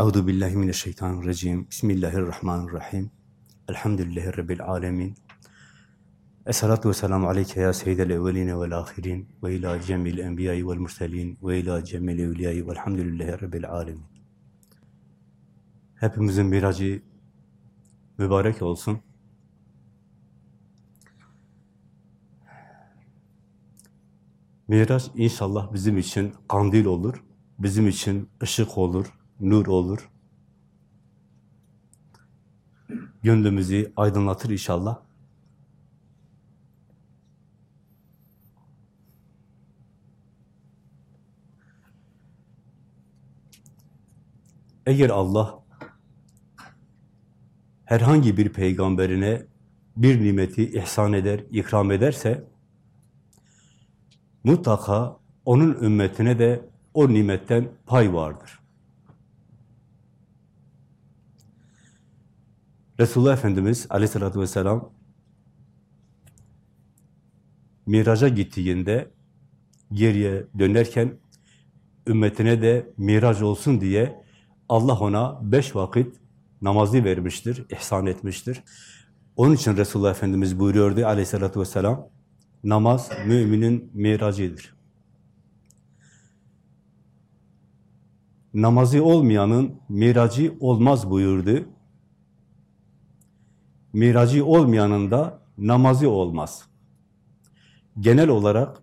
Euzu billahi mineşşeytanirracim. Bismillahirrahmanirrahim. Elhamdülillahi rabbil alamin. Esselatu vesselamu aleyke ya seyyidel evveline vel ahirin ve ila cemil enbiyayı vel murselin ve ila cemil evliyayı velhamdülillahi rabbil alamin. Hepimizin miracı mübarek olsun. Miraç inşallah bizim için kandil olur, bizim için ışık olur, nur olur. Gönlümüzü aydınlatır inşallah. Eğer Allah herhangi bir peygamberine bir nimeti ihsan eder, ikram ederse mutlaka onun ümmetine de o nimetten pay vardır. Resulullah Efendimiz aleyhissalatü vesselam miraca gittiğinde geriye dönerken ümmetine de miraç olsun diye Allah ona beş vakit namazı vermiştir, ihsan etmiştir. Onun için Resulullah Efendimiz buyuruyordu aleyhissalatü vesselam, namaz müminin miracıdır. Namazı olmayanın miracı olmaz buyurdu. Miracı olmayanın da namazı olmaz. Genel olarak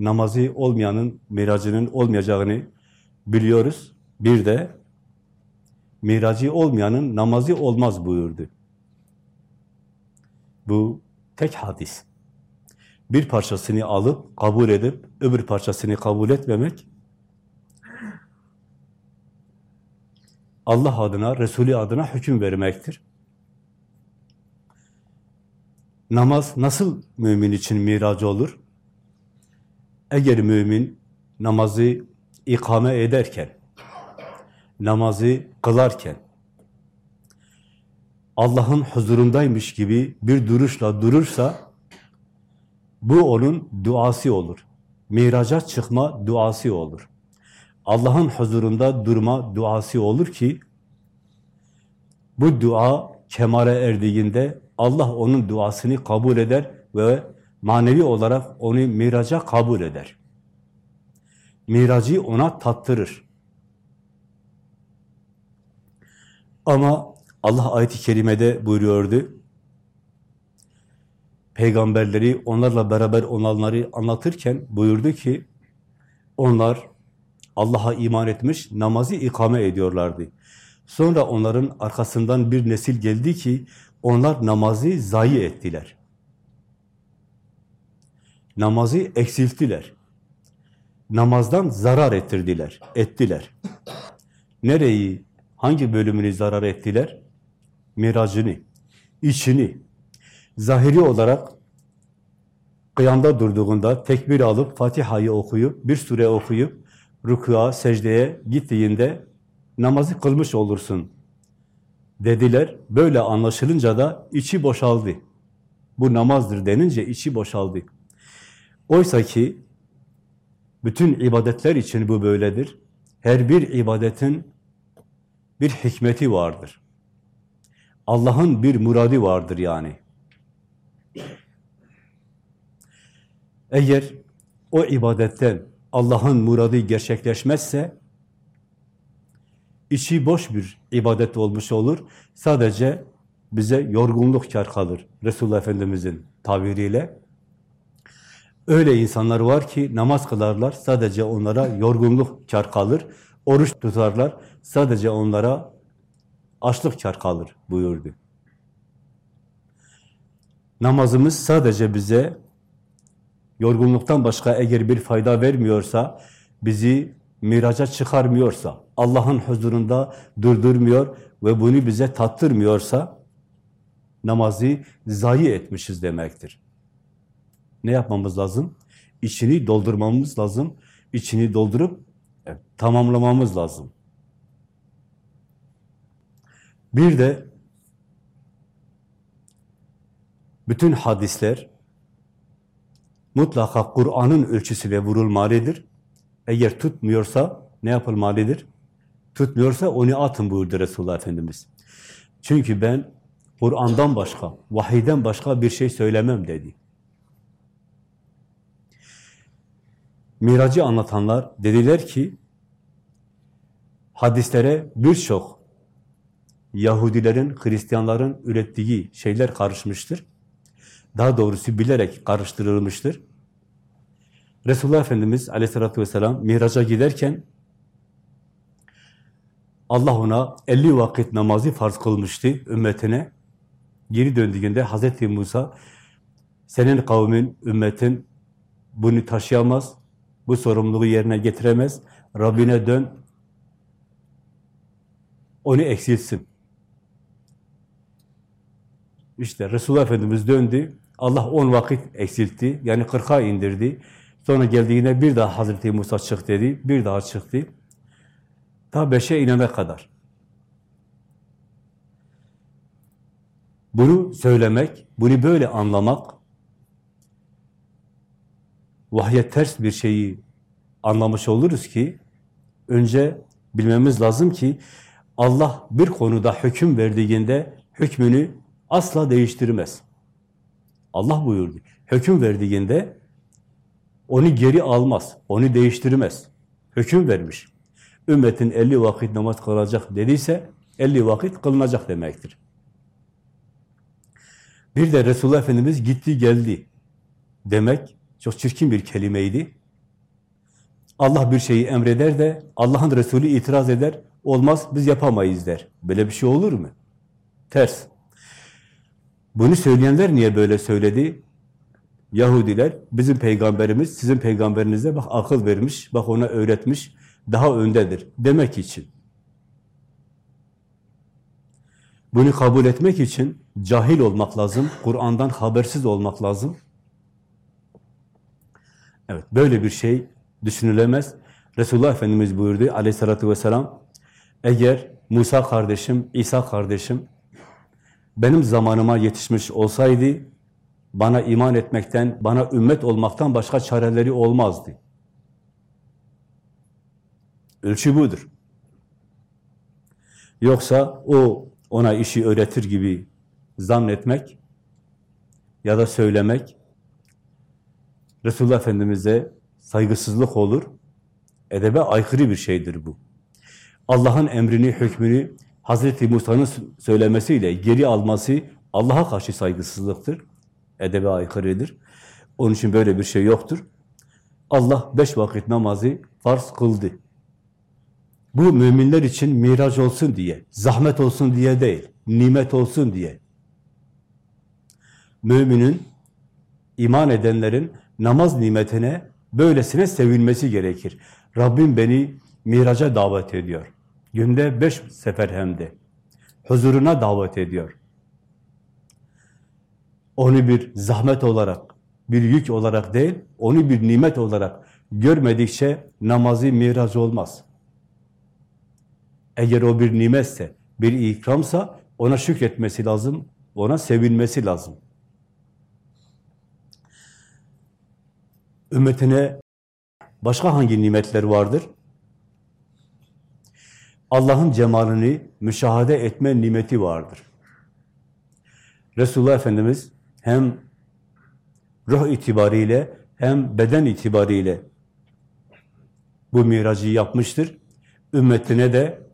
namazı olmayanın miracının olmayacağını biliyoruz. Bir de miracı olmayanın namazı olmaz buyurdu. Bu tek hadis. Bir parçasını alıp, kabul edip, öbür parçasını kabul etmemek, Allah adına, Resulü adına hüküm vermektir. Namaz nasıl mümin için miracı olur? Eğer mümin namazı ikame ederken, namazı kılarken, Allah'ın huzurundaymış gibi bir duruşla durursa, bu onun duası olur. Miraca çıkma duası olur. Allah'ın huzurunda durma duası olur ki, bu dua kemale erdiğinde Allah onun duasını kabul eder ve manevi olarak onu miraca kabul eder. Miracı ona tattırır. Ama Allah ayet-i kerimede buyuruyordu, peygamberleri onlarla beraber olanları anlatırken buyurdu ki, onlar Allah'a iman etmiş, namazı ikame ediyorlardı. Sonra onların arkasından bir nesil geldi ki, onlar namazı zayi ettiler. Namazı eksilttiler. Namazdan zarar ettirdiler, ettiler. Nereyi, hangi bölümünü zarar ettiler? Miracını, içini. Zahiri olarak kıyamda durduğunda tekbir alıp Fatiha'yı okuyup, bir sure okuyup, rükûa, secdeye gittiğinde namazı kılmış olursun dediler. Böyle anlaşılınca da içi boşaldı. Bu namazdır denince içi boşaldı. Oysa ki bütün ibadetler için bu böyledir. Her bir ibadetin bir hikmeti vardır. Allah'ın bir muradi vardır yani. Eğer o ibadetten Allah'ın muradı gerçekleşmezse içi boş bir ibadet olmuş olur. Sadece bize yorgunluk kar kalır Resulullah Efendimiz'in tabiriyle. Öyle insanlar var ki namaz kılarlar, sadece onlara yorgunluk kar kalır. Oruç tutarlar, sadece onlara açlık kar kalır buyurdu. Namazımız sadece bize yorgunluktan başka eğer bir fayda vermiyorsa, bizi miraca çıkarmıyorsa, Allah'ın huzurunda durdurmuyor ve bunu bize tattırmıyorsa, namazı zayi etmişiz demektir. Ne yapmamız lazım? İçini doldurmamız lazım. İçini doldurup tamamlamamız lazım. Bir de bütün hadisler mutlaka Kur'an'ın ölçüsüyle vurulmalıdır. Eğer tutmuyorsa ne yapılmalıdır? tutmuyorsa onu atın buyurdu Resulullah Efendimiz. Çünkü ben Kur'an'dan başka, vahiyden başka bir şey söylemem dedi. Miracı anlatanlar dediler ki, hadislere birçok Yahudilerin, Hristiyanların ürettiği şeyler karışmıştır. Daha doğrusu bilerek karıştırılmıştır. Resulullah Efendimiz aleyhissalatü vesselam miraca giderken Allah ona 50 vakit namazı farz kılmıştı ümmetine. Geri döndüğünde Hazreti Musa senin kavmin, ümmetin bunu taşıyamaz, bu sorumluluğu yerine getiremez. Rabbine dön, onu eksilsin. İşte Resulullah Efendimiz döndü, Allah on vakit eksiltti, yani 40'a indirdi. Sonra geldiğinde bir daha Hazreti Musa çık dedi, bir daha çıktı. Ta beşe inene kadar. Bunu söylemek, bunu böyle anlamak, vahye ters bir şeyi anlamış oluruz ki, önce bilmemiz lazım ki, Allah bir konuda hüküm verdiğinde hükmünü asla değiştirmez. Allah buyurdu. Hüküm verdiğinde onu geri almaz, onu değiştirmez. Hüküm vermiş. Ümmetin 50 vakit namaz kılacak dediyse 50 vakit kılınacak demektir. Bir de Resulullah Efendimiz gitti geldi demek çok çirkin bir kelimeydi. Allah bir şeyi emreder de Allah'ın Resulü itiraz eder, olmaz biz yapamayız der. Böyle bir şey olur mu? Ters. Bunu söyleyenler niye böyle söyledi? Yahudiler, bizim peygamberimiz, sizin peygamberinize bak akıl vermiş, bak ona öğretmiş, daha öndedir demek için. Bunu kabul etmek için cahil olmak lazım, Kur'an'dan habersiz olmak lazım. Evet, böyle bir şey düşünülemez. Resulullah Efendimiz buyurdu aleyhissalatü vesselam, eğer Musa kardeşim, İsa kardeşim benim zamanıma yetişmiş olsaydı, bana iman etmekten, bana ümmet olmaktan başka çareleri olmazdı. Ölçü budur. Yoksa o ona işi öğretir gibi zannetmek ya da söylemek Resulullah Efendimiz'e saygısızlık olur. Edebe aykırı bir şeydir bu. Allah'ın emrini, hükmünü Hazreti Musa'nın söylemesiyle geri alması Allah'a karşı saygısızlıktır. Edebe aykırıdır. Onun için böyle bir şey yoktur. Allah beş vakit namazı farz kıldı. Bu müminler için miraç olsun diye, zahmet olsun diye değil, nimet olsun diye. Müminin, iman edenlerin namaz nimetine böylesine sevinmesi gerekir. Rabbim beni miraca davet ediyor. Günde beş sefer hem de. Huzuruna davet ediyor. Onu bir zahmet olarak, bir yük olarak değil, onu bir nimet olarak görmedikçe namazı miraç olmaz. Eğer o bir nimetse, bir ikramsa ona şükretmesi lazım, ona sevinmesi lazım. Ümmetine başka hangi nimetler vardır? Allah'ın cemalini müşahede etme nimeti vardır. Resulullah Efendimiz hem ruh itibariyle hem beden itibariyle bu miracı yapmıştır. Ümmetine de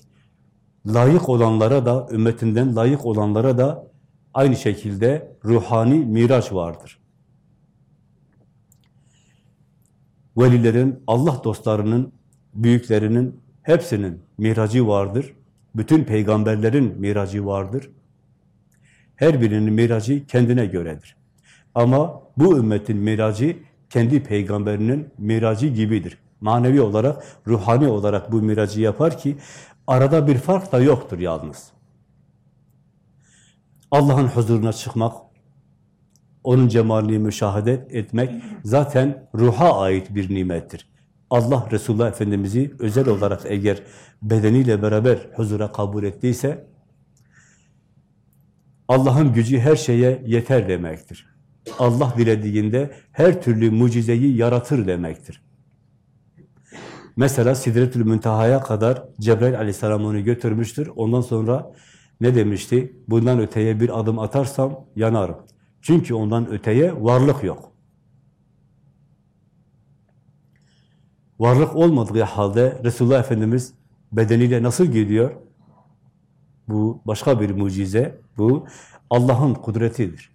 layık olanlara da, ümmetinden layık olanlara da aynı şekilde ruhani miraç vardır. Velilerin, Allah dostlarının, büyüklerinin hepsinin miracı vardır. Bütün peygamberlerin miracı vardır. Her birinin miracı kendine göredir. Ama bu ümmetin miracı kendi peygamberinin miracı gibidir. Manevi olarak, ruhani olarak bu miracı yapar ki arada bir fark da yoktur yalnız. Allah'ın huzuruna çıkmak, onun cemalini müşahede etmek zaten ruha ait bir nimettir. Allah Resulullah Efendimiz'i özel olarak eğer bedeniyle beraber huzura kabul ettiyse Allah'ın gücü her şeye yeter demektir. Allah dilediğinde her türlü mucizeyi yaratır demektir. Mesela Sidretül Münteha'ya kadar Cebrail aleyhisselam onu götürmüştür. Ondan sonra ne demişti? Bundan öteye bir adım atarsam yanarım. Çünkü ondan öteye varlık yok. Varlık olmadığı halde Resulullah Efendimiz bedeniyle nasıl gidiyor? Bu başka bir mucize. Bu Allah'ın kudretidir.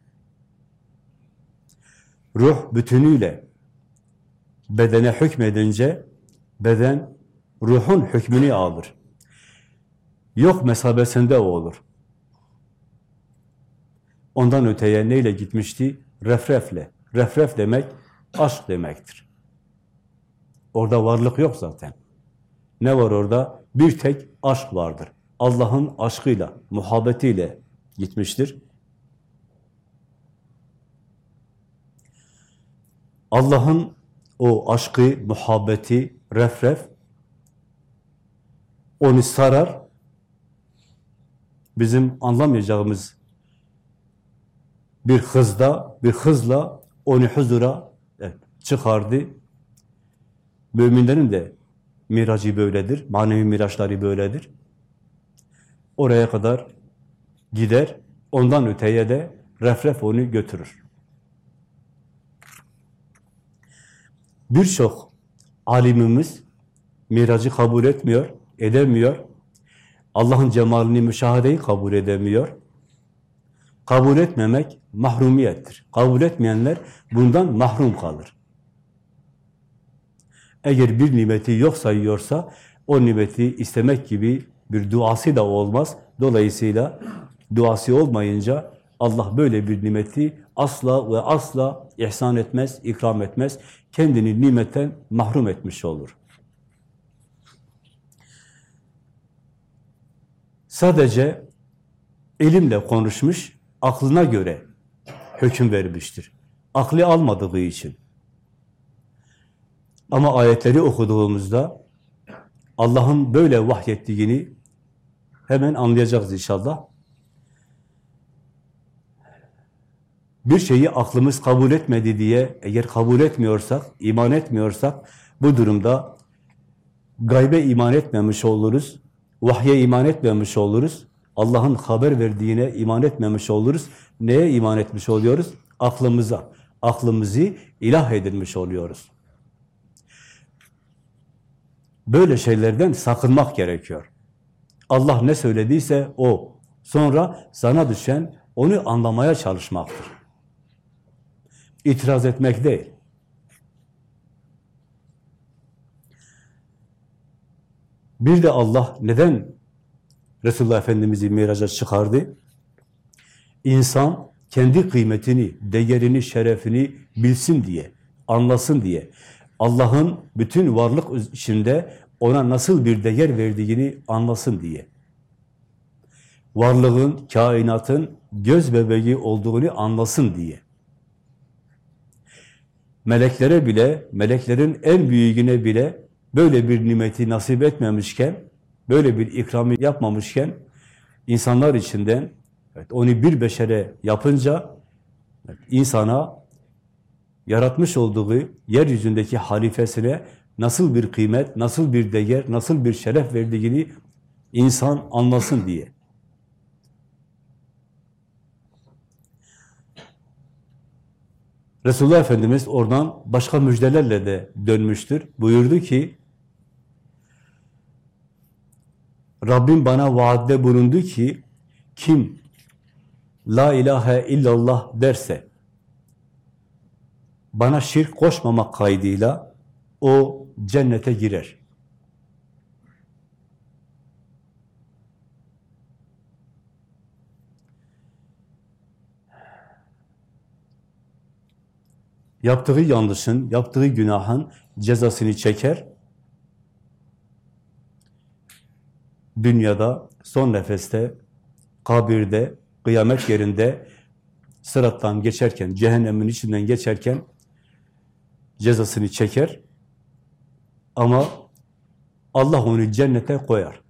Ruh bütünüyle bedene hükmedince beden ruhun hükmünü alır. Yok mesabesinde o olur. Ondan öteye neyle gitmişti? Refrefle. Refref demek aşk demektir. Orada varlık yok zaten. Ne var orada? Bir tek aşk vardır. Allah'ın aşkıyla, muhabbetiyle gitmiştir. Allah'ın o aşkı, muhabbeti, refref onu sarar. Bizim anlamayacağımız bir hızda, bir hızla onu huzura evet, çıkardı. Müminlerin de miracı böyledir. Manevi miraçları böyledir. Oraya kadar gider. Ondan öteye de refref onu götürür. Birçok alimimiz miracı kabul etmiyor, edemiyor. Allah'ın cemalini, müşahedeyi kabul edemiyor. Kabul etmemek mahrumiyettir. Kabul etmeyenler bundan mahrum kalır. Eğer bir nimeti yok sayıyorsa, o nimeti istemek gibi bir duası da olmaz. Dolayısıyla duası olmayınca Allah böyle bir nimeti asla ve asla ihsan etmez, ikram etmez. Kendini nimetten mahrum etmiş olur. Sadece elimle konuşmuş, aklına göre hüküm vermiştir. Aklı almadığı için. Ama ayetleri okuduğumuzda Allah'ın böyle vahyettiğini hemen anlayacağız inşallah. Bir şeyi aklımız kabul etmedi diye eğer kabul etmiyorsak, iman etmiyorsak bu durumda gaybe iman etmemiş oluruz, vahye iman etmemiş oluruz, Allah'ın haber verdiğine iman etmemiş oluruz. Neye iman etmiş oluyoruz? Aklımıza. Aklımızı ilah edilmiş oluyoruz. Böyle şeylerden sakınmak gerekiyor. Allah ne söylediyse o. Sonra sana düşen onu anlamaya çalışmaktır. İtiraz etmek değil. Bir de Allah neden Resulullah Efendimiz'i miraca çıkardı? İnsan kendi kıymetini, değerini, şerefini bilsin diye, anlasın diye. Allah'ın bütün varlık içinde ona nasıl bir değer verdiğini anlasın diye. Varlığın, kainatın göz bebeği olduğunu anlasın diye. Meleklere bile, meleklerin en büyüğüne bile böyle bir nimeti nasip etmemişken, böyle bir ikramı yapmamışken, insanlar içinden evet, onu bir beşere yapınca evet, insana yaratmış olduğu yeryüzündeki halifesine nasıl bir kıymet, nasıl bir değer, nasıl bir şeref verdiğini insan anlasın diye. Resulullah Efendimiz oradan başka müjdelerle de dönmüştür. Buyurdu ki, Rabbim bana vaadde bulundu ki, kim La ilahe illallah derse, bana şirk koşmamak kaydıyla o cennete girer. Yaptığı yanlışın, yaptığı günahın cezasını çeker. Dünyada, son nefeste, kabirde, kıyamet yerinde sırattan geçerken, cehennemin içinden geçerken cezasını çeker. Ama Allah onu cennete koyar.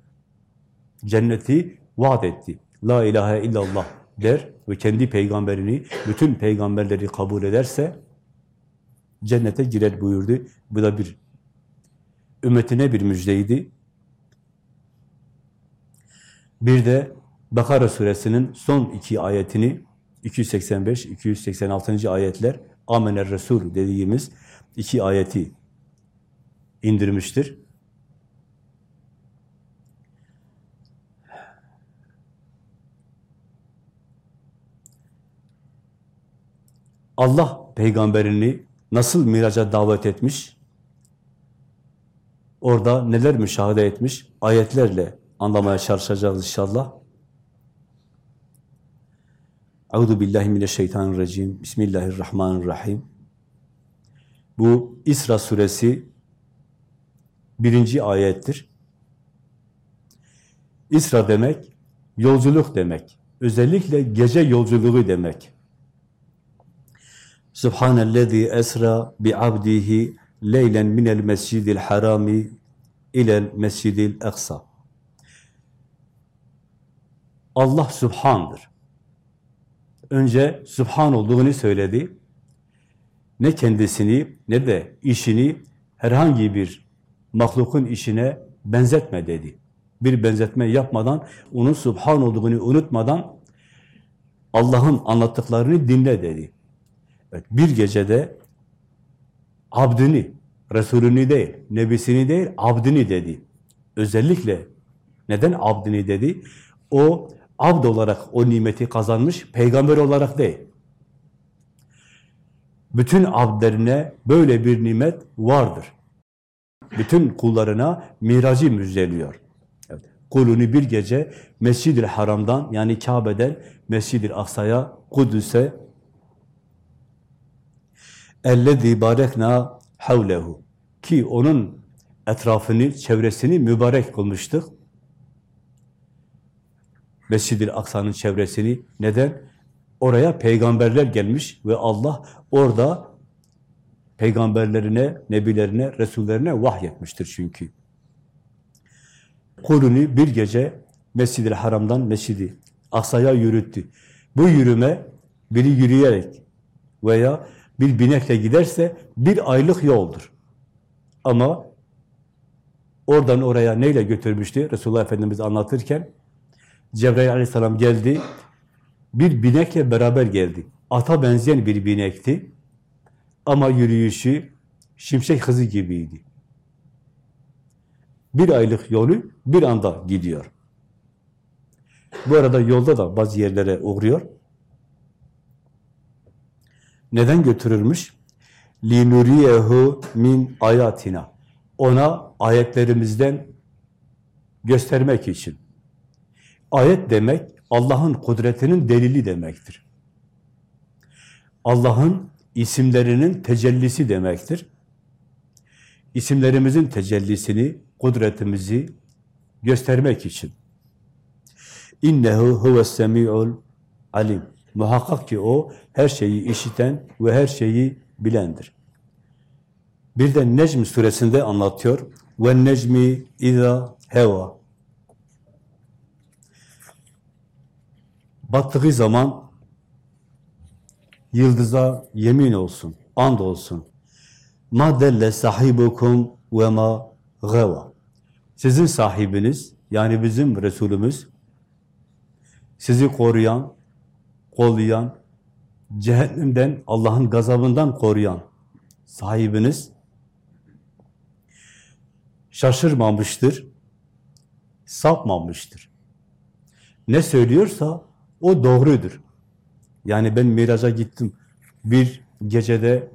Cenneti vaat etti. La ilahe illallah der ve kendi peygamberini, bütün peygamberleri kabul ederse cennete girer buyurdu. Bu da bir ümmetine bir müjdeydi. Bir de Bakara suresinin son iki ayetini 285-286. ayetler Amener Resul dediğimiz iki ayeti indirmiştir. Allah peygamberini nasıl miraca davet etmiş? Orada neler müşahede etmiş? Ayetlerle anlamaya çalışacağız inşallah. Euzu billahi mineşşeytanirracim. Bismillahirrahmanirrahim. Bu İsra suresi birinci ayettir. İsra demek, yolculuk demek. Özellikle gece yolculuğu demek. Subhanellezi esra bi abdihi leylen minel mescidil harami ilel mescidil eksa. Allah Subhan'dır. Önce Subhan olduğunu söyledi. Ne kendisini ne de işini herhangi bir mahlukun işine benzetme dedi. Bir benzetme yapmadan, onun Subhan olduğunu unutmadan Allah'ın anlattıklarını dinle dedi. Evet, bir gecede abdini, Resulünü değil, nebisini değil, abdini dedi. Özellikle neden abdini dedi? O abd olarak o nimeti kazanmış, peygamber olarak değil. Bütün abdlerine böyle bir nimet vardır Bütün kullarına miracı müjdeliyor. Evet. Kulunu bir gece Mescid-i Haram'dan yani Kabe'den Mescid-i Aksa'ya, Kudüs'e اَلَّذ۪ي بَارَكْنَا havlehu ki onun etrafını, çevresini mübarek kılmıştık. Mescid-i Aksa'nın çevresini. Neden? Oraya peygamberler gelmiş ve Allah orada peygamberlerine, nebilerine, resullerine vahyetmiştir çünkü. Kulunu bir gece Mescid-i Haram'dan Mescid-i Aksa'ya yürüttü. Bu yürüme biri yürüyerek veya bir binekle giderse bir aylık yoldur. Ama oradan oraya neyle götürmüştü? Resulullah Efendimiz anlatırken Cebrail aleyhisselam geldi, bir binekle beraber geldi. Ata benzeyen bir binekti ama yürüyüşü şimşek hızı gibiydi. Bir aylık yolu bir anda gidiyor. Bu arada yolda da bazı yerlere uğruyor. Neden götürülmüş? linuriyehu min ayatina. Ona ayetlerimizden göstermek için. Ayet demek Allah'ın kudretinin delili demektir. Allah'ın isimlerinin tecellisi demektir. İsimlerimizin tecellisini, kudretimizi göstermek için. İnnehu huves semi'ul alim. Muhakkak ki o her şeyi işiten ve her şeyi bilendir. Bir de Necm suresinde anlatıyor. Ve necmi iza heva. Battığı zaman yıldıza yemin olsun, and olsun. Ma delle sahibukum ve ma gava. Sizin sahibiniz, yani bizim Resulümüz, sizi koruyan, kollayan, cehennemden, Allah'ın gazabından koruyan sahibiniz şaşırmamıştır, sapmamıştır. Ne söylüyorsa o doğrudur. Yani ben miraca gittim. Bir gecede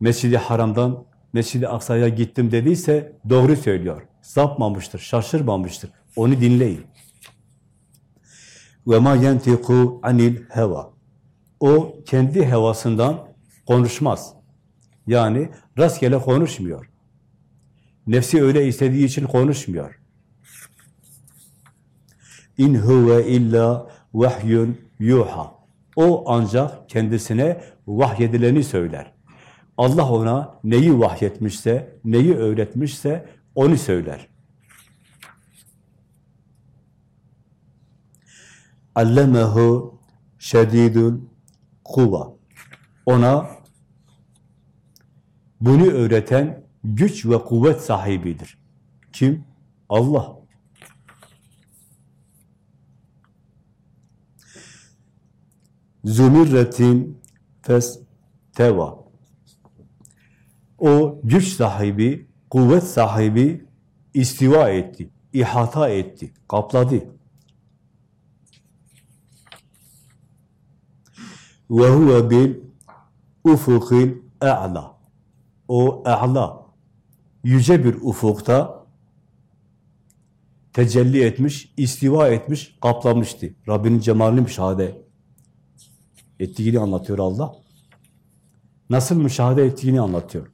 Mescid-i Haram'dan Mescid-i Aksa'ya gittim dediyse doğru söylüyor. Sapmamıştır, şaşırmamıştır. Onu dinleyin. Ma yentiku anil heva. O kendi hevasından konuşmaz. Yani rastgele konuşmuyor. Nefsi öyle istediği için konuşmuyor. İn huve illa vahyun yuha. O ancak kendisine vahyedileni söyler. Allah ona neyi vahyetmişse, neyi öğretmişse onu söyler. Allemehu şedidul kuva. Ona bunu öğreten güç ve kuvvet sahibidir. Kim? Allah. Zümirretin fes teva. O güç sahibi, kuvvet sahibi istiva etti, ihata etti, kapladı. Ve huve bil ufukil e'la. O e'la, yüce bir ufukta tecelli etmiş, istiva etmiş, kaplamıştı. Rabbinin cemalini müşahede ettiğini anlatıyor Allah. Nasıl müşahede ettiğini anlatıyor.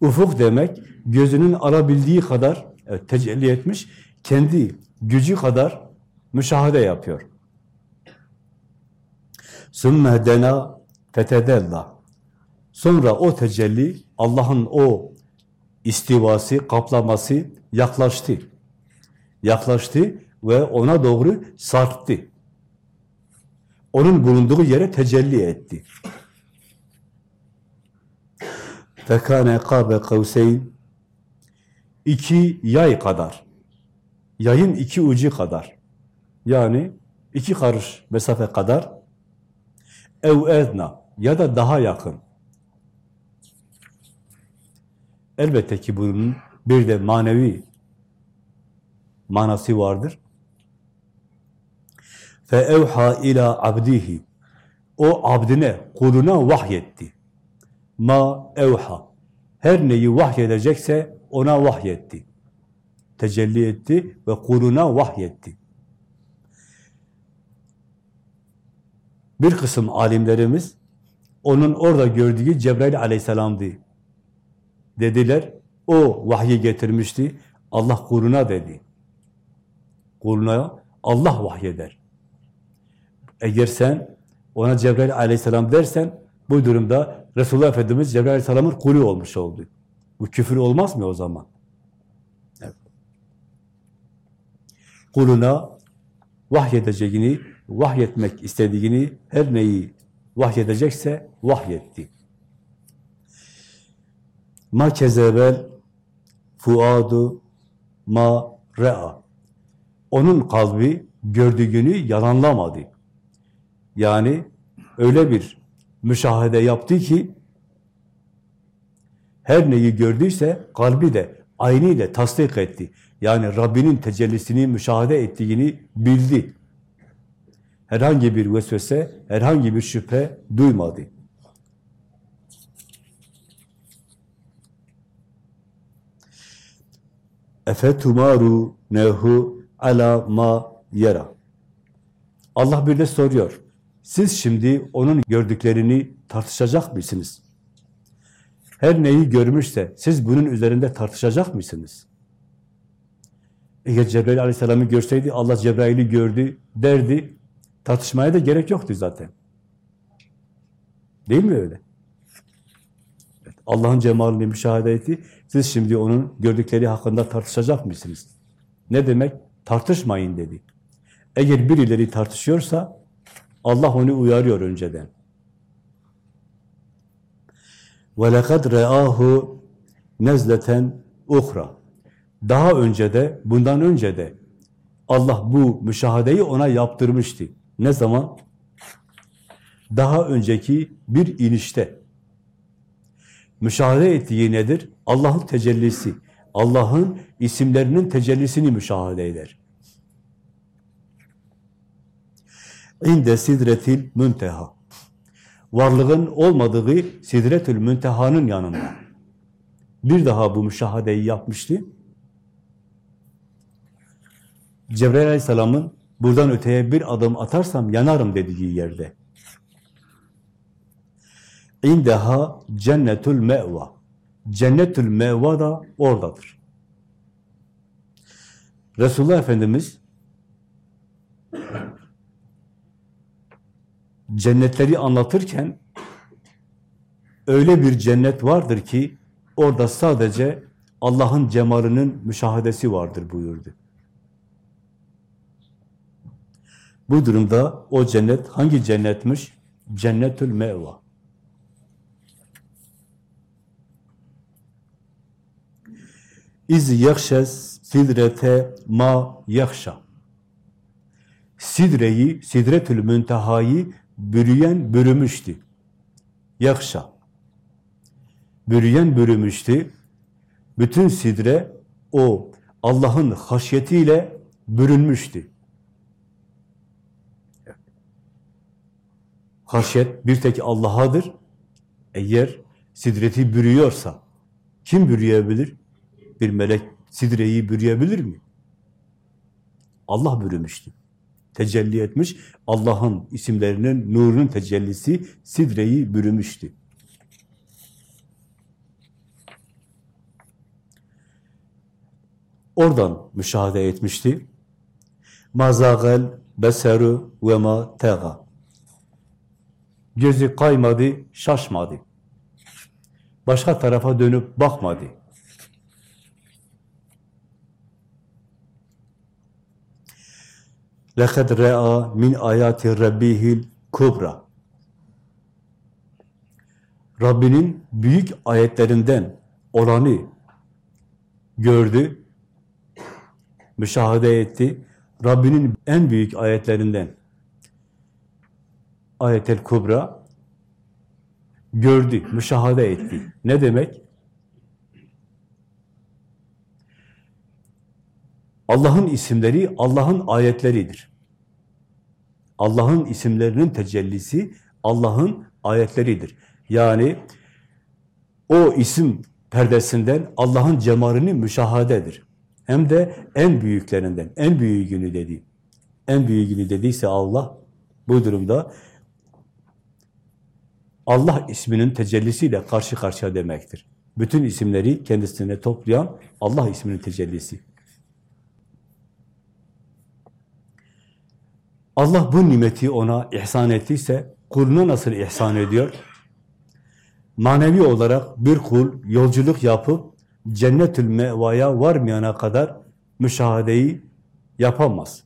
Ufuk demek gözünün arabildiği kadar evet, tecelli etmiş, kendi gücü kadar müşahede yapıyor. Sümme dena fetedella. Sonra o tecelli, Allah'ın o istivası, kaplaması yaklaştı. Yaklaştı ve ona doğru sarktı onun bulunduğu yere tecelli etti. Fekane kabe kavseyn iki yay kadar. Yayın iki ucu kadar. Yani iki karış mesafe kadar ev edna ya da daha yakın. Elbette ki bunun bir de manevi manası vardır. فَاَوْحَا ila abdihi O abdine, kuluna vahyetti. Ma evha. Her neyi vahyedecekse ona vahyetti. Tecelli etti ve kuluna vahyetti. Bir kısım alimlerimiz onun orada gördüğü Cebrail aleyhisselamdı. Dediler, o vahyi getirmişti. Allah kuluna dedi. Kuluna Allah vahyeder. Eğer sen ona Cebrail aleyhisselam dersen, bu durumda Resulullah Efendimiz Cebrail aleyhisselamın kulü olmuş oldu. Bu küfür olmaz mı o zaman? Evet. Kuluna vahyedeceğini, vahyetmek istediğini, her neyi vahyedecekse vahyetti. Ma kezebel fuadu ma re'a. Onun kalbi gördüğünü yalanlamadı. Yani öyle bir müşahede yaptı ki her neyi gördüyse kalbi de aynı ile tasdik etti. Yani Rabbinin tecellisini müşahede ettiğini bildi. Herhangi bir vesvese, herhangi bir şüphe duymadı. Efe tumaru nehu ala ma yera. Allah bir de soruyor. Siz şimdi onun gördüklerini tartışacak mısınız? Her neyi görmüşse siz bunun üzerinde tartışacak mısınız? Eğer Cebrail aleyhisselamı görseydi Allah Cebrail'i gördü derdi. Tartışmaya da gerek yoktu zaten. Değil mi öyle? Evet, Allah'ın cemalini müşahede etti. Siz şimdi onun gördükleri hakkında tartışacak mısınız? Ne demek? Tartışmayın dedi. Eğer birileri tartışıyorsa Allah onu uyarıyor önceden. وَلَقَدْ رَآهُ nezleten uhra. Daha önce de, bundan önce de Allah bu müşahadeyi ona yaptırmıştı. Ne zaman? Daha önceki bir inişte. Müşahede ettiği nedir? Allah'ın tecellisi. Allah'ın isimlerinin tecellisini müşahede eder. İnde sidretil münteha. Varlığın olmadığı sidretül müntehanın yanında. Bir daha bu müşahadeyi yapmıştı. Cebrail aleyhisselamın buradan öteye bir adım atarsam yanarım dediği yerde. İndeha cennetül me'va. Cennetül me'va da oradadır. Resulullah Efendimiz cennetleri anlatırken öyle bir cennet vardır ki orada sadece Allah'ın cemalinin müşahadesi vardır buyurdu. Bu durumda o cennet hangi cennetmiş? Cennetül meva. İz yakşes sidrete ma yakşa. Sidreyi, sidretül müntehayı bürüyen bürümüştü. Yakşa. Bürüyen bürümüştü. Bütün sidre o Allah'ın haşyetiyle bürünmüştü. Haşyet bir tek Allah'adır. Eğer sidreti bürüyorsa kim bürüyebilir? Bir melek sidreyi bürüyebilir mi? Allah bürümüştü. Tecelli etmiş. Allah'ın isimlerinin, nurunun tecellisi sidreyi bürümüştü. Oradan müşahede etmişti. Mazagel beseru ve ma tega. Gözü kaymadı, şaşmadı. Başka tarafa dönüp bakmadı. لَقَدْ رَاءَ min ayati rabbihil kubra. Rabbinin büyük ayetlerinden olanı gördü, müşahede etti. Rabbinin en büyük ayetlerinden ayetel kubra gördü, müşahede etti. Ne demek? Allah'ın isimleri Allah'ın ayetleridir. Allah'ın isimlerinin tecellisi Allah'ın ayetleridir. Yani o isim perdesinden Allah'ın cemalini müşahadedir. Hem de en büyüklerinden, en büyüğünü dedi. En büyüğünü dediyse Allah, bu durumda Allah isminin tecellisiyle karşı karşıya demektir. Bütün isimleri kendisine toplayan Allah isminin tecellisi. Allah bu nimeti ona ihsan ettiyse kuluna nasıl ihsan ediyor? Manevi olarak bir kul yolculuk yapıp cennetül mevaya varmayana kadar müşahadeyi yapamaz.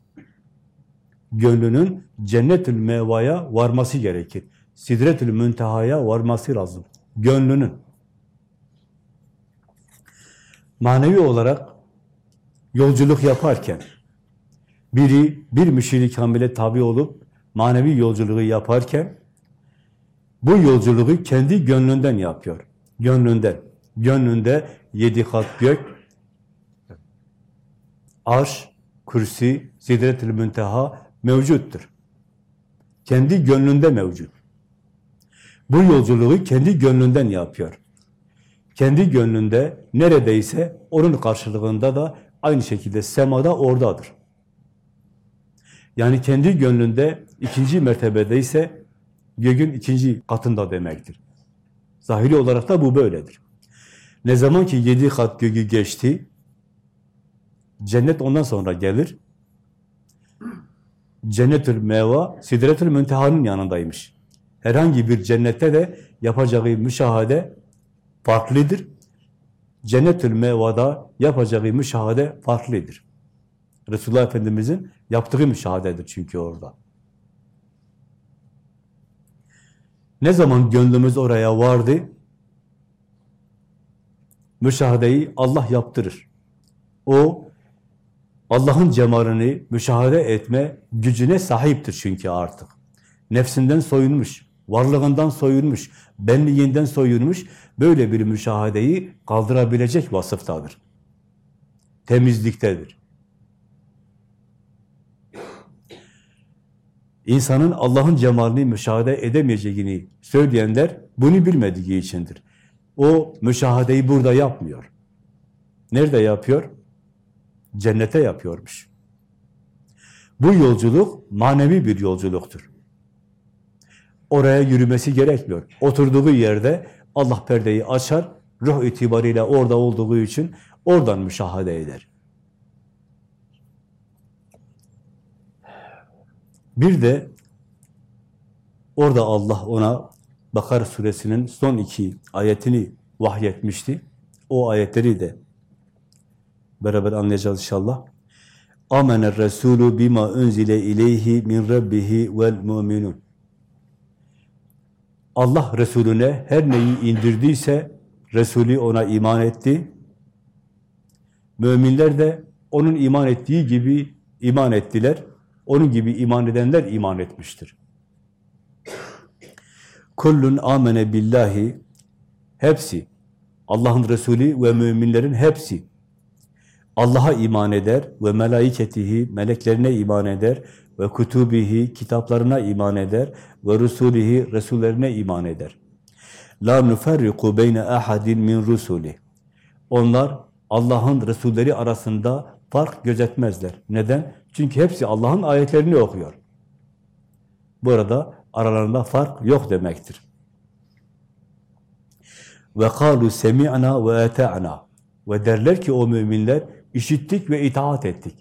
Gönlünün cennetül mevaya varması gerekir. Sidretül müntehaya varması lazım. Gönlünün. Manevi olarak yolculuk yaparken biri bir müşiri kamile tabi olup manevi yolculuğu yaparken bu yolculuğu kendi gönlünden yapıyor. Gönlünden. Gönlünde yedi kat gök, arş, kürsi, zidretül münteha mevcuttur. Kendi gönlünde mevcut. Bu yolculuğu kendi gönlünden yapıyor. Kendi gönlünde neredeyse onun karşılığında da aynı şekilde semada oradadır. Yani kendi gönlünde ikinci mertebedeyse göğün ikinci katında demektir. Zahiri olarak da bu böyledir. Ne zaman ki yedi kat göğü geçti, cennet ondan sonra gelir. Cennetül meva, sidretül müntehanın yanındaymış. Herhangi bir cennette de yapacağı müşahede farklıdır. Cennetül mevada yapacağı müşahede farklıdır. Resulullah Efendimiz'in yaptığı müşahadedir çünkü orada. Ne zaman gönlümüz oraya vardı, müşahadeyi Allah yaptırır. O, Allah'ın cemalini müşahede etme gücüne sahiptir çünkü artık. Nefsinden soyunmuş, varlığından soyunmuş, benliğinden soyunmuş, böyle bir müşahadeyi kaldırabilecek vasıftadır. Temizliktedir. İnsanın Allah'ın cemalini müşahede edemeyeceğini söyleyenler bunu bilmediği içindir. O müşahadeyi burada yapmıyor. Nerede yapıyor? Cennete yapıyormuş. Bu yolculuk manevi bir yolculuktur. Oraya yürümesi gerekmiyor. Oturduğu yerde Allah perdeyi açar, ruh itibariyle orada olduğu için oradan müşahede eder. Bir de orada Allah ona Bakar suresinin son iki ayetini vahyetmişti. O ayetleri de beraber anlayacağız inşallah. Amener Resulü bima unzile ileyhi min rabbihi vel mu'minun. Allah Resulüne her neyi indirdiyse Resulü ona iman etti. Müminler de onun iman ettiği gibi iman ettiler. Onun gibi iman edenler iman etmiştir. Kullun amene billahi hepsi Allah'ın Resulü ve müminlerin hepsi Allah'a iman eder ve melaiketihi, meleklerine iman eder ve kutubihi, kitaplarına iman eder ve rusulihi, resullerine iman eder. La nuferriku beyne ahadin min rusuli. Onlar Allah'ın Resulleri arasında fark gözetmezler. Neden? Çünkü hepsi Allah'ın ayetlerini okuyor. Burada aralarında fark yok demektir. Ve kalu semi'na ve eta'na. Ve derler ki o müminler işittik ve itaat ettik.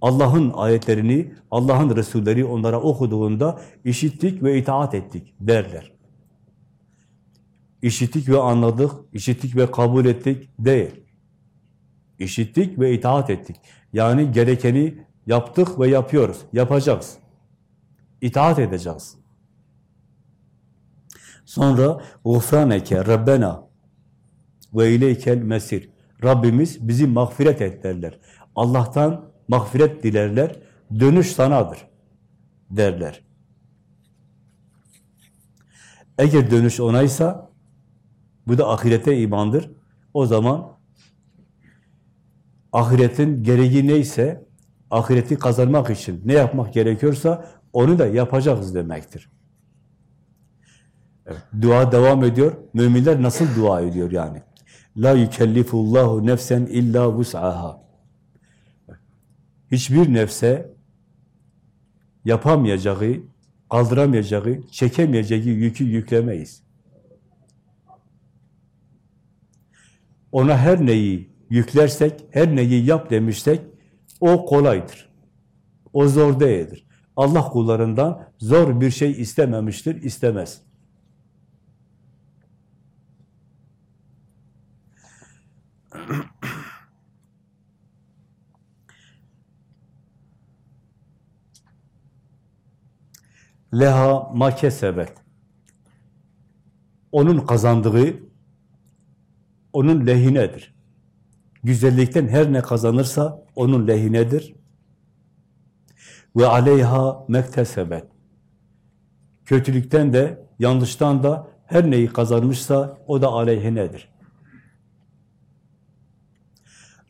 Allah'ın ayetlerini, Allah'ın Resulleri onlara okuduğunda işittik ve itaat ettik derler. İşittik ve anladık, işittik ve kabul ettik değil. İşittik ve itaat ettik. Yani gerekeni yaptık ve yapıyoruz, yapacağız. İtaat edeceğiz. Sonra gufraneke Rabbena ve ileykel mesir. Rabbimiz bizi mağfiret et derler. Allah'tan mağfiret dilerler. Dönüş sanadır derler. Eğer dönüş onaysa bu da ahirete imandır. O zaman ahiretin gereği neyse ahireti kazanmak için ne yapmak gerekiyorsa onu da yapacağız demektir. Evet, dua devam ediyor. Müminler nasıl dua ediyor yani? La yükellifullahu nefsen illa vus'aha. Hiçbir nefse yapamayacağı, kaldıramayacağı, çekemeyeceği yükü yüklemeyiz. Ona her neyi yüklersek, her neyi yap demişsek, o kolaydır. O zor değildir. Allah kullarından zor bir şey istememiştir, istemez. Leha ma kesebet. Onun kazandığı onun lehinedir. Güzellikten her ne kazanırsa onun lehinedir. Ve aleyha mektesebet. Kötülükten de, yanlıştan da her neyi kazanmışsa o da aleyhinedir.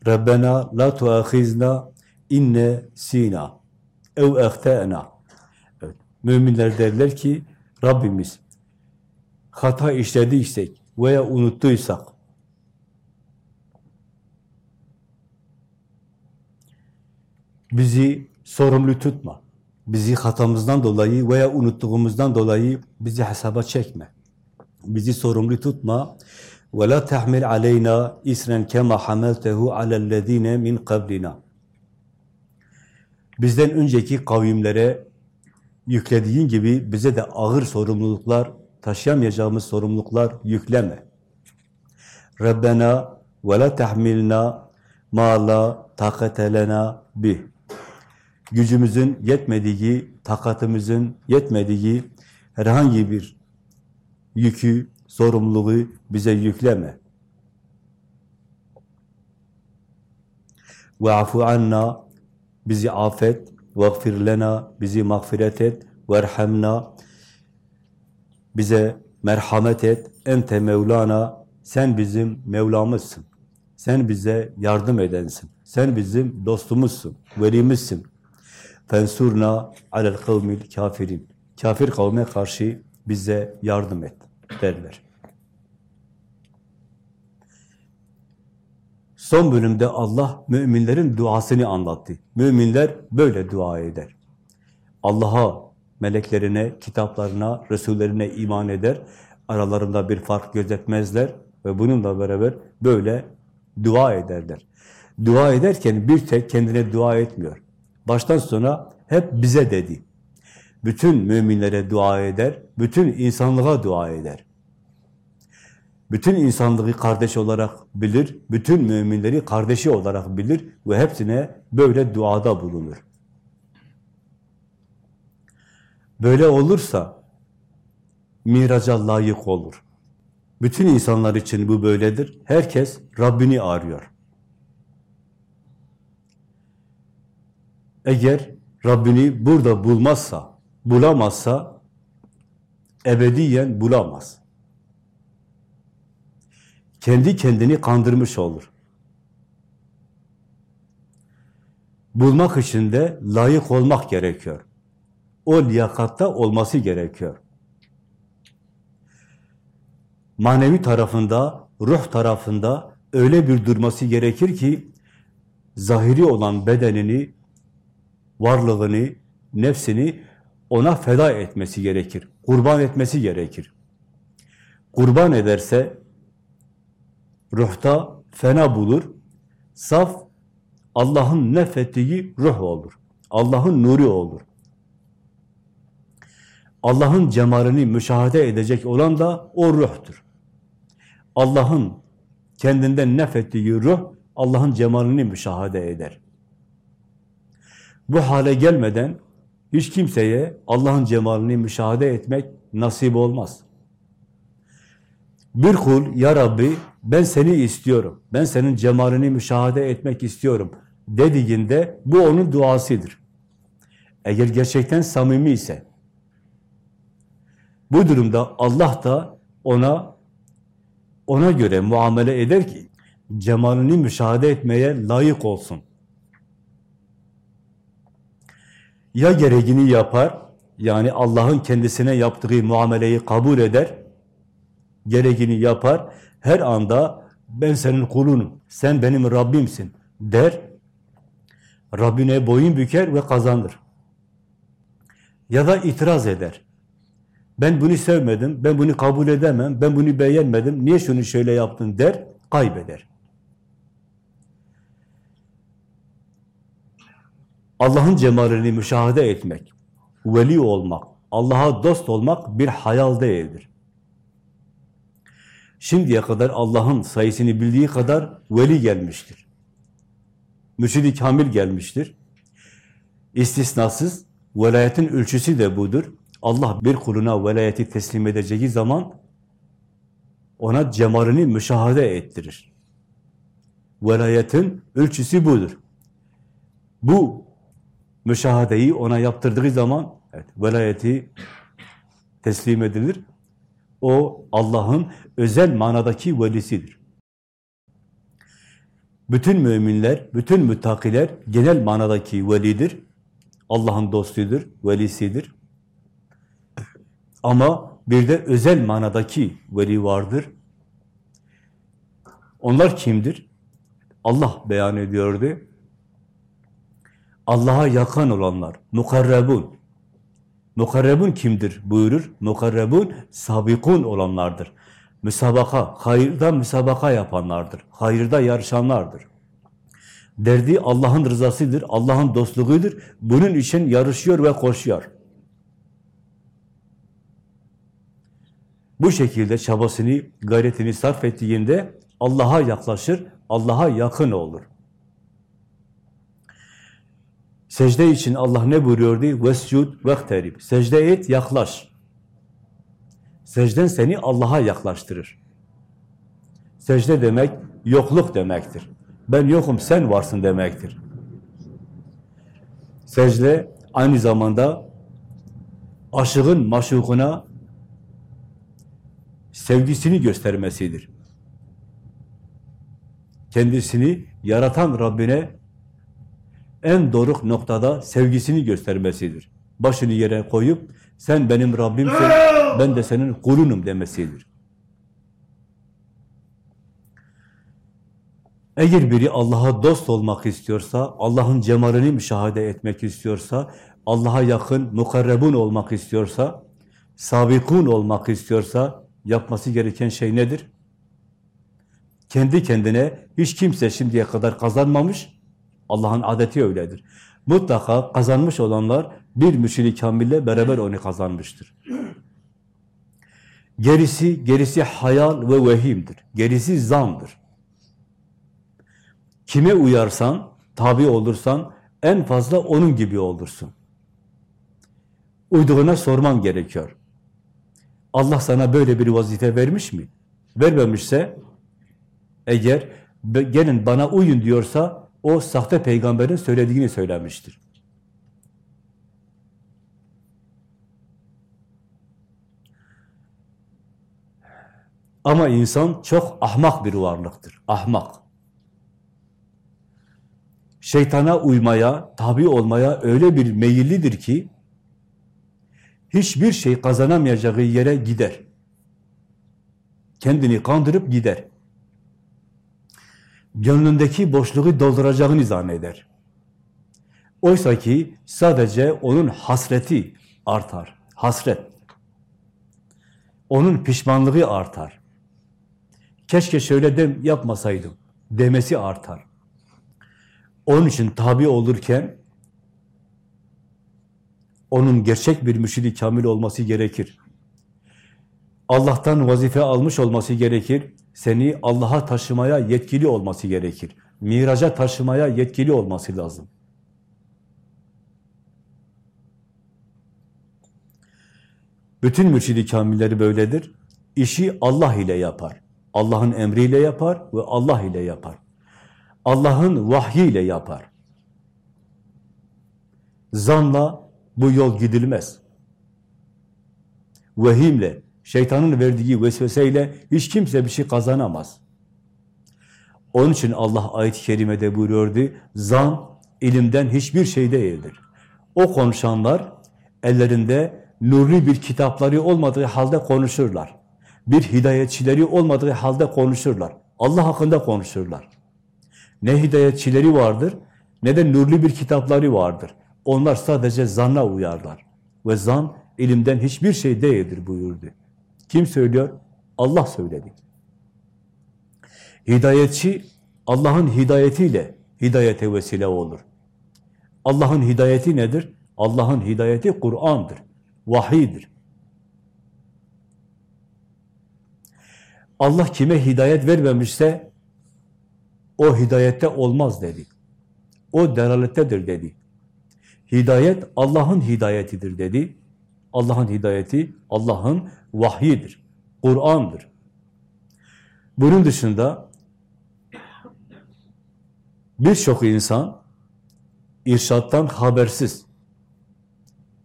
Rabbena la tuahizna inne sina ev ehtena. Evet. Müminler derler ki Rabbimiz hata işlediysek veya unuttuysak bizi sorumlu tutma. Bizi hatamızdan dolayı veya unuttuğumuzdan dolayı bizi hesaba çekme. Bizi sorumlu tutma. وَلَا تَحْمِلْ عَلَيْنَا اِسْرًا كَمَا حَمَلْتَهُ عَلَى الَّذ۪ينَ مِنْ قَبْلِنَا Bizden önceki kavimlere yüklediğin gibi bize de ağır sorumluluklar, taşıyamayacağımız sorumluluklar yükleme. Rabbena ve la tahmilna ma la takate lena bih. Gücümüzün yetmediği, takatımızın yetmediği herhangi bir yükü, sorumluluğu bize yükleme. Ve afu anna bizi affet, vagfir lena bizi mağfiret et, verhamna bize merhamet et, ente mevlana sen bizim Mevlamızsın. Sen bize yardım edensin. Sen bizim dostumuzsun, velimizsin. Fensurna alel kavmil kafirin. Kafir kavme karşı bize yardım et derler. Son bölümde Allah müminlerin duasını anlattı. Müminler böyle dua eder. Allah'a, meleklerine, kitaplarına, Resullerine iman eder. Aralarında bir fark gözetmezler ve bununla beraber böyle dua ederler. Dua ederken bir tek kendine dua etmiyor. Baştan sona hep bize dedi. Bütün müminlere dua eder, bütün insanlığa dua eder. Bütün insanlığı kardeş olarak bilir, bütün müminleri kardeşi olarak bilir ve hepsine böyle duada bulunur. Böyle olursa miraca layık olur. Bütün insanlar için bu böyledir. Herkes Rabbini arıyor. Eğer Rabbini burada bulmazsa, bulamazsa ebediyen bulamaz. Kendi kendini kandırmış olur. Bulmak için de layık olmak gerekiyor. O liyakatta olması gerekiyor. Manevi tarafında, ruh tarafında öyle bir durması gerekir ki zahiri olan bedenini, varlığını, nefsini ona feda etmesi gerekir. Kurban etmesi gerekir. Kurban ederse ruhta fena bulur. Saf Allah'ın nefettiği ruh olur. Allah'ın nuru olur. Allah'ın cemalini müşahede edecek olan da o ruhtur. Allah'ın kendinden nefettiği ruh, Allah'ın cemalini müşahede eder. Bu hale gelmeden hiç kimseye Allah'ın cemalini müşahede etmek nasip olmaz. Bir kul, Ya Rabbi ben seni istiyorum, ben senin cemalini müşahede etmek istiyorum dediğinde bu onun duasıdır. Eğer gerçekten samimi ise, bu durumda Allah da ona ona göre muamele eder ki cemalini müşahede etmeye layık olsun. Ya gereğini yapar, yani Allah'ın kendisine yaptığı muameleyi kabul eder, gereğini yapar, her anda ben senin kulunum, sen benim Rabbimsin der, Rabbine boyun büker ve kazanır. Ya da itiraz eder. Ben bunu sevmedim, ben bunu kabul edemem, ben bunu beğenmedim, niye şunu şöyle yaptın der, kaybeder. Allah'ın cemalini müşahede etmek, veli olmak, Allah'a dost olmak bir hayal değildir. Şimdiye kadar Allah'ın sayısını bildiği kadar veli gelmiştir. Mürşid-i Kamil gelmiştir. İstisnasız, velayetin ölçüsü de budur. Allah bir kuluna velayeti teslim edeceği zaman ona cemalini müşahede ettirir. Velayetin ölçüsü budur. Bu müşahadeyi ona yaptırdığı zaman evet, velayeti teslim edilir. O Allah'ın özel manadaki velisidir. Bütün müminler, bütün müttakiler genel manadaki velidir. Allah'ın dostudur, velisidir. Ama bir de özel manadaki veli vardır. Onlar kimdir? Allah beyan ediyordu. Allah'a yakın olanlar, mukarrebun. Mukarrebun kimdir buyurur? Mukarrebun, sabikun olanlardır. Müsabaka, hayırda müsabaka yapanlardır. Hayırda yarışanlardır. Derdi Allah'ın rızasıdır, Allah'ın dostluğudur. Bunun için yarışıyor ve koşuyor. Bu şekilde çabasını, gayretini sarf ettiğinde Allah'a yaklaşır, Allah'a yakın olur. Secde için Allah ne buyuruyordu? Vescud vekterib. Secde et, yaklaş. Secden seni Allah'a yaklaştırır. Secde demek yokluk demektir. Ben yokum, sen varsın demektir. Secde aynı zamanda aşığın maşukuna sevgisini göstermesidir. Kendisini yaratan Rabbine en doruk noktada sevgisini göstermesidir. Başını yere koyup sen benim Rabbimsin, ben de senin kulunum demesidir. Eğer biri Allah'a dost olmak istiyorsa, Allah'ın cemalini müşahede etmek istiyorsa, Allah'a yakın, mukarrebun olmak istiyorsa, sabikun olmak istiyorsa, yapması gereken şey nedir? Kendi kendine hiç kimse şimdiye kadar kazanmamış, Allah'ın adeti öyledir. Mutlaka kazanmış olanlar bir müşri kamille beraber onu kazanmıştır. Gerisi, gerisi hayal ve vehimdir. Gerisi zandır. Kime uyarsan, tabi olursan en fazla onun gibi olursun. Uyduğuna sorman gerekiyor. Allah sana böyle bir vazife vermiş mi? Vermemişse eğer gelin bana uyun diyorsa o sahte peygamberin söylediğini söylemiştir. Ama insan çok ahmak bir varlıktır. Ahmak. Şeytana uymaya, tabi olmaya öyle bir meyillidir ki hiçbir şey kazanamayacağı yere gider. Kendini kandırıp gider. Gönlündeki boşluğu dolduracağını zanneder. Oysa ki sadece onun hasreti artar. Hasret. Onun pişmanlığı artar. Keşke şöyle dem yapmasaydım demesi artar. Onun için tabi olurken onun gerçek bir müşid kamil olması gerekir. Allah'tan vazife almış olması gerekir. Seni Allah'a taşımaya yetkili olması gerekir. Miraca taşımaya yetkili olması lazım. Bütün mürşidi kamilleri böyledir. İşi Allah ile yapar. Allah'ın emriyle yapar ve Allah ile yapar. Allah'ın vahyiyle yapar. Zanla bu yol gidilmez. Vehimle, şeytanın verdiği vesveseyle hiç kimse bir şey kazanamaz. Onun için Allah ayet-i kerimede buyuruyordu, zan ilimden hiçbir şey değildir. O konuşanlar ellerinde nurlu bir kitapları olmadığı halde konuşurlar. Bir hidayetçileri olmadığı halde konuşurlar. Allah hakkında konuşurlar. Ne hidayetçileri vardır, ne de nurlu bir kitapları vardır. Onlar sadece zanna uyarlar. Ve zan ilimden hiçbir şey değildir buyurdu. Kim söylüyor? Allah söyledi. Hidayetçi Allah'ın hidayetiyle hidayete vesile olur. Allah'ın hidayeti nedir? Allah'ın hidayeti Kur'an'dır, vahidir. Allah kime hidayet vermemişse o hidayette olmaz dedi. O delalettedir dedi. Hidayet Allah'ın hidayetidir dedi. Allah'ın hidayeti Allah'ın vahyidir. Kur'an'dır. Bunun dışında birçok insan irşattan habersiz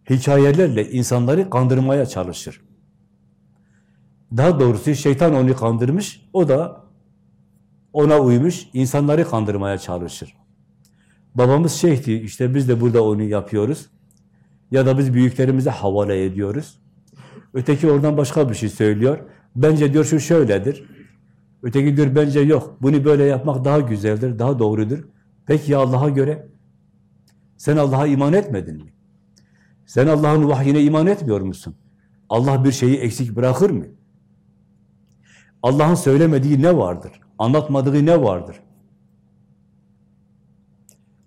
hikayelerle insanları kandırmaya çalışır. Daha doğrusu şeytan onu kandırmış, o da ona uymuş, insanları kandırmaya çalışır. Babamız şeyhti, işte biz de burada onu yapıyoruz. Ya da biz büyüklerimize havale ediyoruz. Öteki oradan başka bir şey söylüyor. Bence diyor şu şöyledir. Öteki diyor bence yok. Bunu böyle yapmak daha güzeldir, daha doğrudur. Peki ya Allah'a göre? Sen Allah'a iman etmedin mi? Sen Allah'ın vahyine iman etmiyor musun? Allah bir şeyi eksik bırakır mı? Allah'ın söylemediği ne vardır? Anlatmadığı ne vardır?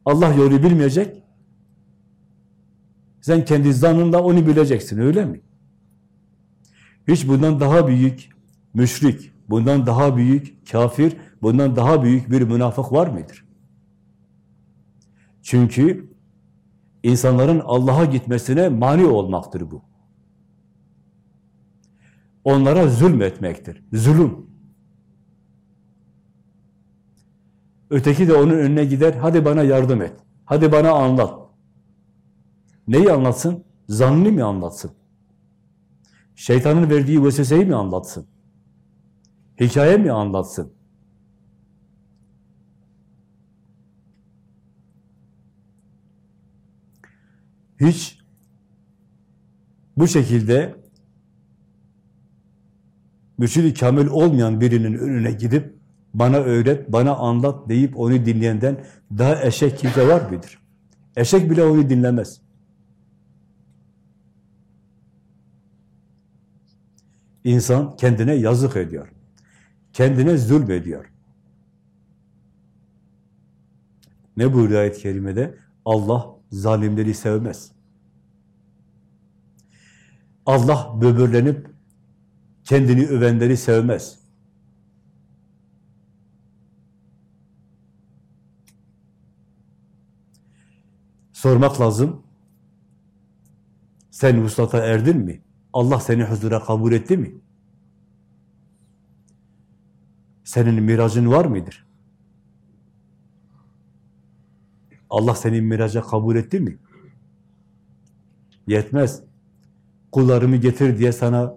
Allah yolu bilmeyecek. Sen kendi zanında onu bileceksin, öyle mi? Hiç bundan daha büyük müşrik, bundan daha büyük kafir, bundan daha büyük bir münafık var mıdır? Çünkü insanların Allah'a gitmesine mani olmaktır bu. Onlara zulmetmektir. Zulüm. Öteki de onun önüne gider, hadi bana yardım et. Hadi bana anlat. Neyi anlatsın? Zannını mi anlatsın? Şeytanın verdiği vesveseyi mi anlatsın? Hikaye mi anlatsın? Hiç bu şekilde mürşid kamil olmayan birinin önüne gidip bana öğret, bana anlat deyip onu dinleyenden daha eşek kimse var mıdır? Eşek bile onu dinlemez. İnsan kendine yazık ediyor. Kendine zulmediyor. Ne buyuruyor ayet-i kerimede? Allah zalimleri sevmez. Allah böbürlenip kendini övenleri sevmez. Sormak lazım. Sen vuslata erdin mi? Allah seni huzura kabul etti mi? Senin miracın var mıdır? Allah senin miraca kabul etti mi? Yetmez. Kullarımı getir diye sana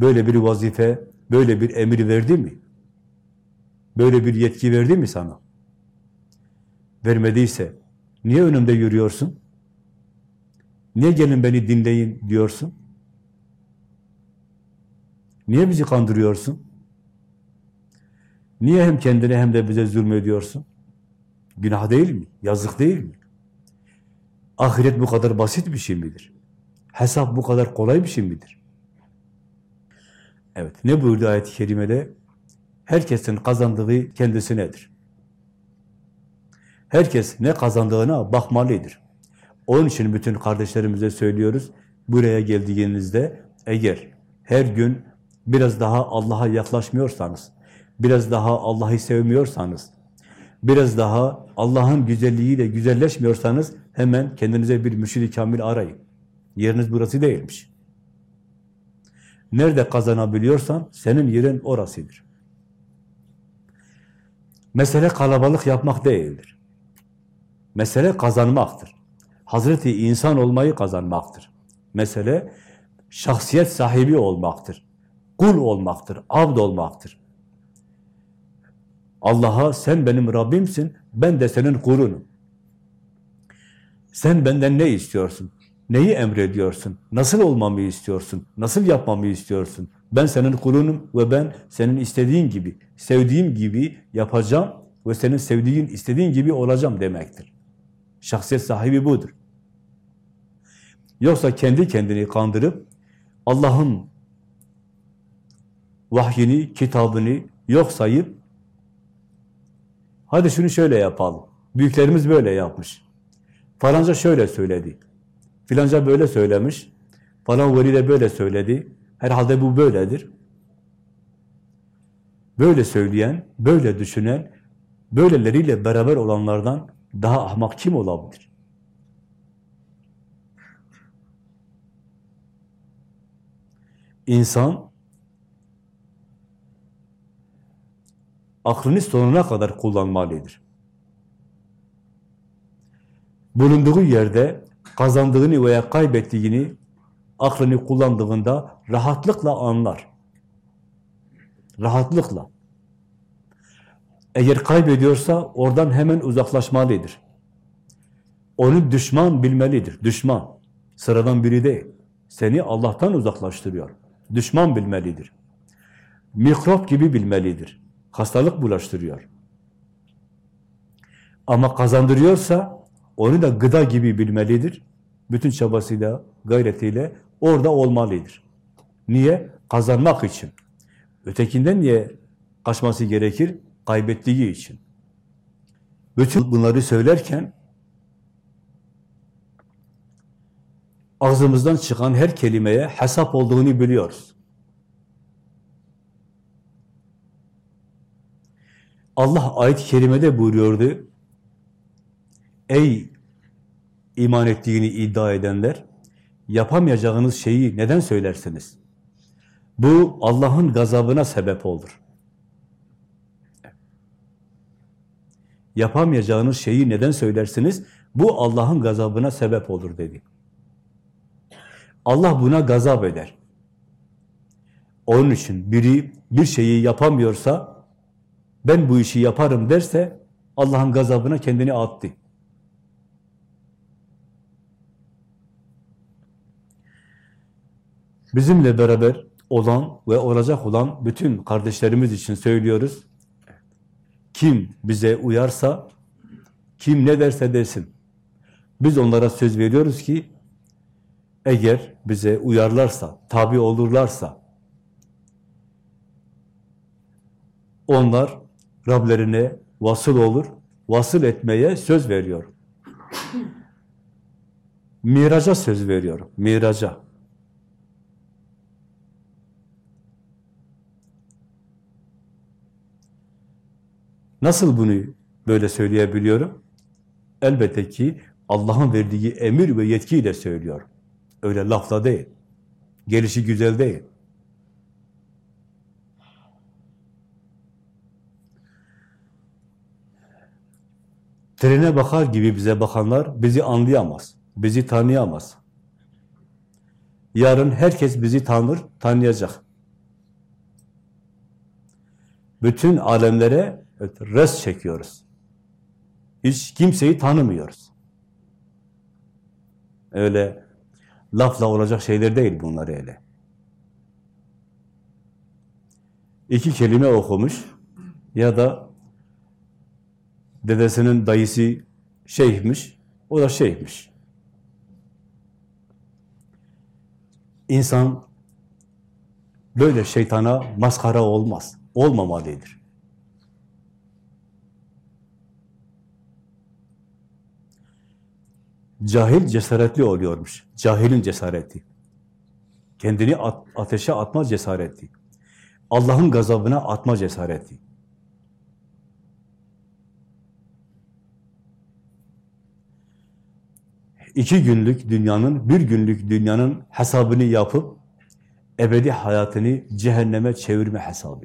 böyle bir vazife böyle bir emir verdi mi? Böyle bir yetki verdi mi sana? Vermediyse niye önümde yürüyorsun? Niye gelin beni dinleyin diyorsun? Niye bizi kandırıyorsun? Niye hem kendine hem de bize zulmediyorsun? Günah değil mi? Yazık değil mi? Ahiret bu kadar basit bir şey midir? Hesap bu kadar kolay bir şey midir? Evet, ne buyurdu ayet-i kerimede? Herkesin kazandığı kendisinedir. Herkes ne kazandığına bakmalıdır. Onun için bütün kardeşlerimize söylüyoruz, buraya geldiğinizde eğer her gün biraz daha Allah'a yaklaşmıyorsanız, biraz daha Allah'ı sevmiyorsanız, biraz daha Allah'ın güzelliğiyle güzelleşmiyorsanız hemen kendinize bir müşrik kamil arayın. Yeriniz burası değilmiş. Nerede kazanabiliyorsan senin yerin orasıdır. Mesele kalabalık yapmak değildir. Mesele kazanmaktır. Hazreti insan olmayı kazanmaktır. Mesele şahsiyet sahibi olmaktır. Kul olmaktır, abd olmaktır. Allah'a sen benim Rabbimsin, ben de senin kulunum. Sen benden ne istiyorsun? Neyi emrediyorsun? Nasıl olmamı istiyorsun? Nasıl yapmamı istiyorsun? Ben senin kulunum ve ben senin istediğin gibi, sevdiğim gibi yapacağım ve senin sevdiğin, istediğin gibi olacağım demektir. Şahsiyet sahibi budur. Yoksa kendi kendini kandırıp Allah'ın vahyini, kitabını yok sayıp hadi şunu şöyle yapalım. Büyüklerimiz böyle yapmış. Falanca şöyle söyledi. Filanca böyle söylemiş. Falan veli de böyle söyledi. Herhalde bu böyledir. Böyle söyleyen, böyle düşünen, böyleleriyle beraber olanlardan daha ahmak kim olabilir? İnsan aklını sonuna kadar kullanmalıdır. Bulunduğu yerde kazandığını veya kaybettiğini aklını kullandığında rahatlıkla anlar. Rahatlıkla. Eğer kaybediyorsa oradan hemen uzaklaşmalıdır. Onu düşman bilmelidir. Düşman. Sıradan biri değil. Seni Allah'tan uzaklaştırıyor. Düşman bilmelidir. Mikrop gibi bilmelidir. Hastalık bulaştırıyor. Ama kazandırıyorsa onu da gıda gibi bilmelidir. Bütün çabasıyla, gayretiyle orada olmalıdır. Niye? Kazanmak için. Ötekinden niye kaçması gerekir? Kaybettiği için. Bütün bunları söylerken ağzımızdan çıkan her kelimeye hesap olduğunu biliyoruz. Allah ayet-i kerimede buyuruyordu. Ey iman ettiğini iddia edenler, yapamayacağınız şeyi neden söylersiniz? Bu Allah'ın gazabına sebep olur. Yapamayacağınız şeyi neden söylersiniz? Bu Allah'ın gazabına sebep olur dedi. Allah buna gazap eder. Onun için biri bir şeyi yapamıyorsa, ben bu işi yaparım derse, Allah'ın gazabına kendini attı. Bizimle beraber olan ve olacak olan bütün kardeşlerimiz için söylüyoruz. Kim bize uyarsa, kim ne derse desin. Biz onlara söz veriyoruz ki, eğer bize uyarlarsa, tabi olurlarsa, onlar Rablerine vasıl olur, vasıl etmeye söz veriyor. Miraca söz veriyor, miraca. Nasıl bunu böyle söyleyebiliyorum? Elbette ki Allah'ın verdiği emir ve yetkiyle söylüyor. Öyle lafla değil. Gelişi güzel değil. Trene bakar gibi bize bakanlar bizi anlayamaz, bizi tanıyamaz. Yarın herkes bizi tanır, tanıyacak. Bütün alemlere res çekiyoruz. Hiç kimseyi tanımıyoruz. Öyle lafla olacak şeyler değil bunlar öyle. İki kelime okumuş ya da dedesinin dayısı şeyhmiş, o da şeyhmiş. İnsan böyle şeytana maskara olmaz, olmamalıdır. Cahil cesaretli oluyormuş. Cahilin cesareti. Kendini at- ateşe atma cesareti. Allah'ın gazabına atma cesareti. İki günlük dünyanın, bir günlük dünyanın hesabını yapıp ebedi hayatını cehenneme çevirme hesabı.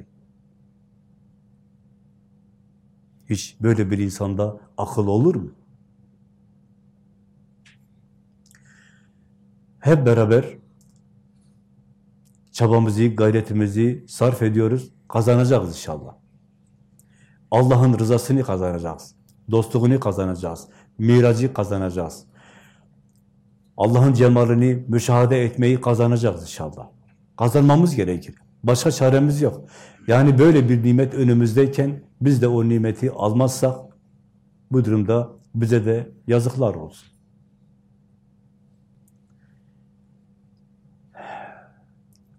Hiç böyle bir insanda akıl olur mu? Hep beraber çabamızı, gayretimizi sarf ediyoruz, kazanacağız inşallah. Allah'ın rızasını kazanacağız, dostluğunu kazanacağız, miracı kazanacağız. Allah'ın cemalini müşahede etmeyi kazanacağız inşallah. Kazanmamız gerekir. Başka çaremiz yok. Yani böyle bir nimet önümüzdeyken biz de o nimeti almazsak bu durumda bize de yazıklar olsun.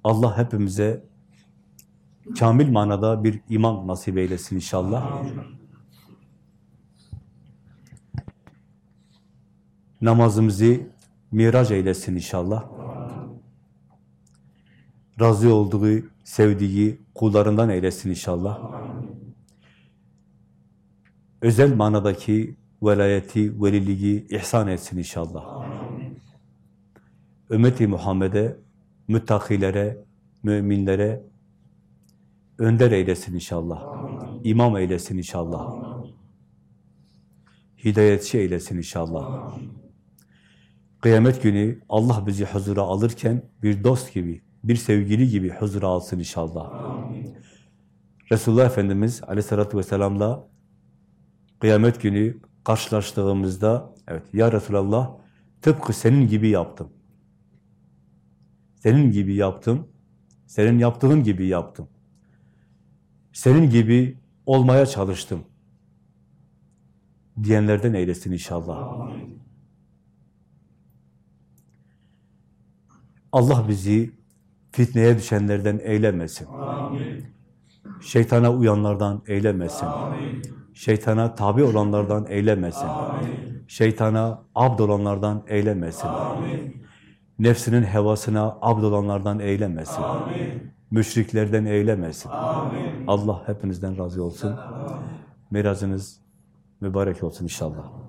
Allah hepimize kamil manada bir iman nasip eylesin inşallah. Namazımızı miraç eylesin inşallah. Razı olduğu, sevdiği kullarından eylesin inşallah. Özel manadaki velayeti, veliliği ihsan etsin inşallah. Ümmeti Muhammed'e, müttakilere, müminlere önder eylesin inşallah. İmam eylesin inşallah. Hidayetçi eylesin inşallah. Kıyamet günü Allah bizi huzura alırken bir dost gibi, bir sevgili gibi huzura alsın inşallah. Resulullah Efendimiz aleyhissalatü vesselamla kıyamet günü karşılaştığımızda, evet ya Resulallah tıpkı senin gibi yaptım. Senin gibi yaptım, senin yaptığın gibi yaptım. Senin gibi olmaya çalıştım. Diyenlerden eylesin inşallah. Allah bizi fitneye düşenlerden eylemesin. Şeytana uyanlardan eylemesin. Şeytana tabi olanlardan eylemesin. Şeytana abd olanlardan eylemesin. Nefsinin hevasına abd olanlardan eylemesin. Müşriklerden eylemesin. Allah hepinizden razı olsun. Mirazınız mübarek olsun inşallah.